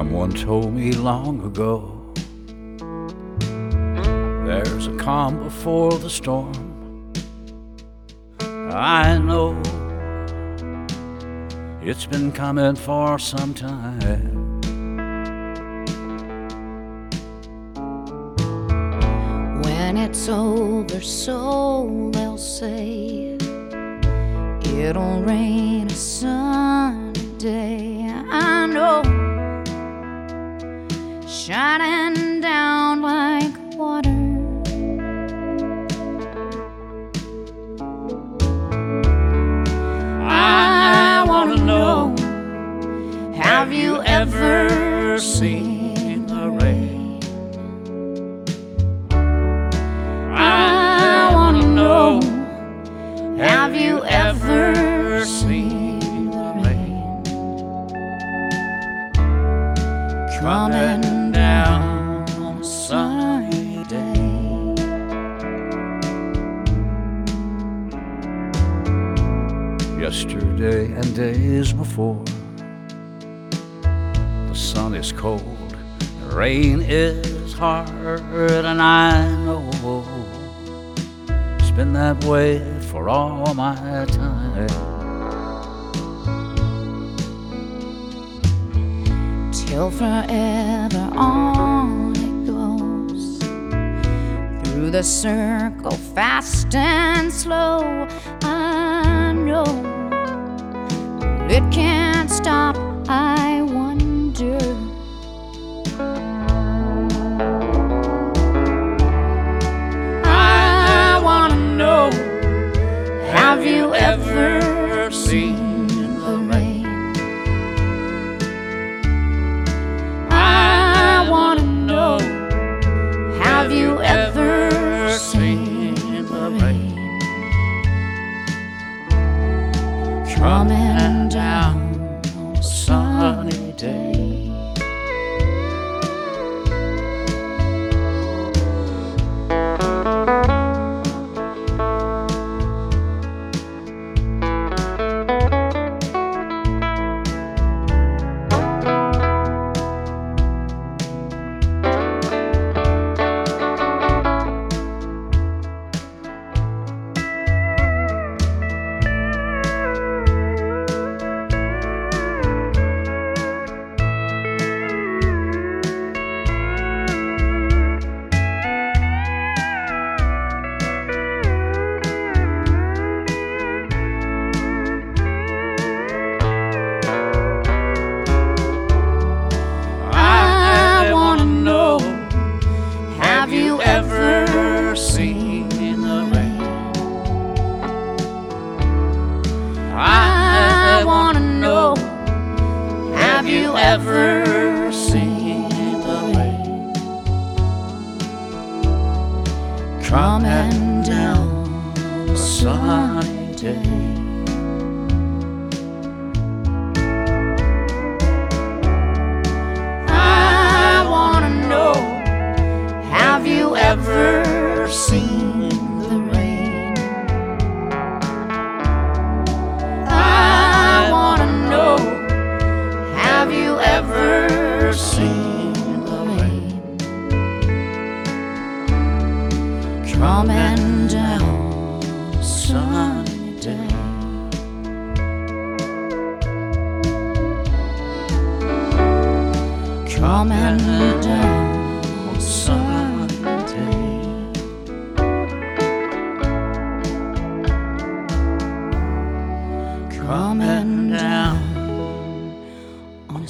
Someone told me long ago there's a calm before the storm. I know it's been coming for some time. When it's over, so they'll say it'll rain a sunny day. Shining down like water. I wanna know, have you ever seen the rain? I wanna know, have you ever seen the rain coming sunny day? Yesterday and days before, the sun is cold, the rain is hard, and I know it's been that way for all my time. Till forever on it goes. Through the circle fast and slow i know it can't stop i wonder. I want to know have you ever seen coming down on a sunny day? Ever seen the rain coming down a sunny day? Coming down on a sunny day. Coming down on